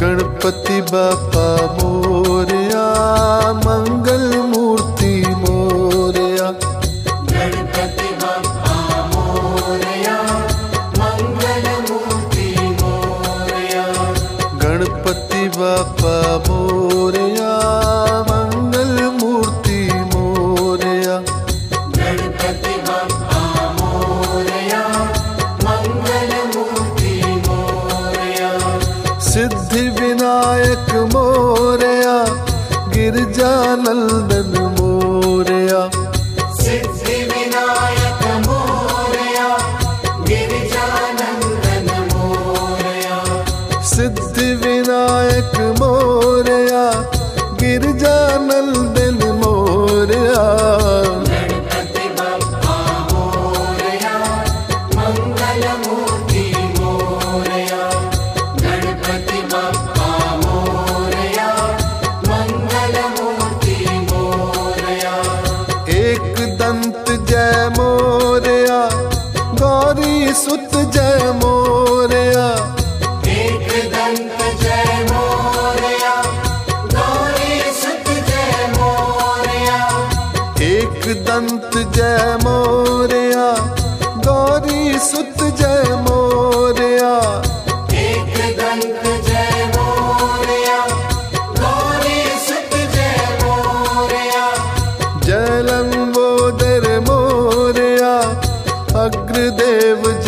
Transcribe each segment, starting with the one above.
गणपति बापा मोरया मङ्ग मोया सिद्धि विनायर सिद्धि अनंत जय मोरिया गौरी सुत जय मोरिया। एक दंत जय मोरया गौरी जय मोरया। जलंबोदर अग्रदेव जय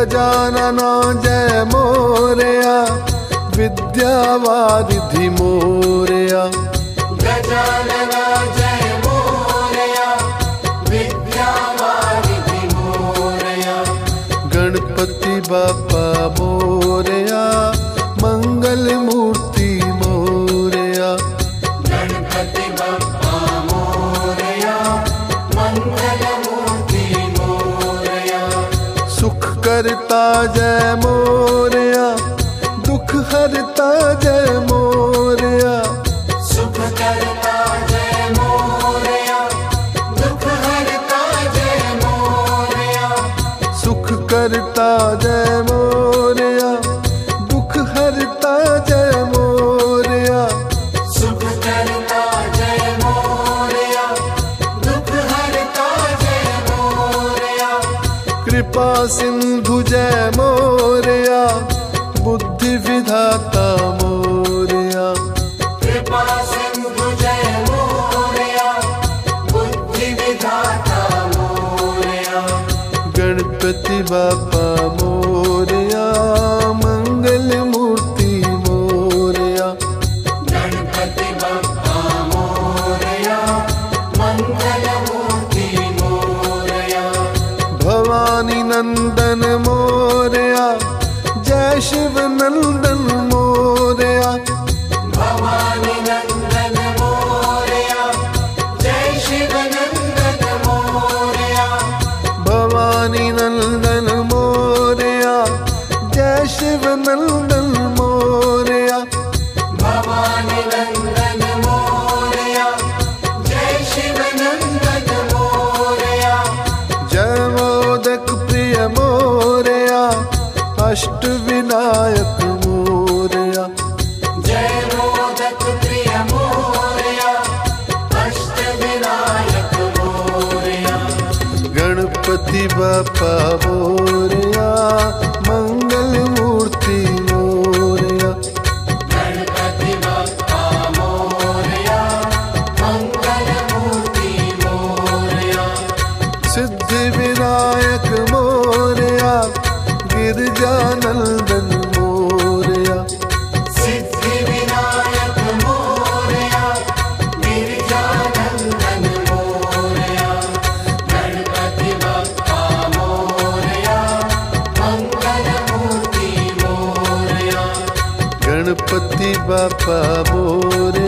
गजानना जय मोरया विद्यावारिधि मोरया। जय मोरया। गणपति बाप करता जय मोरिया दुख हरता जय मोरिया। सुख करता जय मोरया दुख हरता जय मोरिया। कृपा सिंधु जय मोरया Baba. अष्ट विनायक मोरया। जय मोदक प्रिय मोरया। अष्ट विनायक मोरया। गणपति बापा मोरया। मूर्ति मोरया गणपति बापा मोरया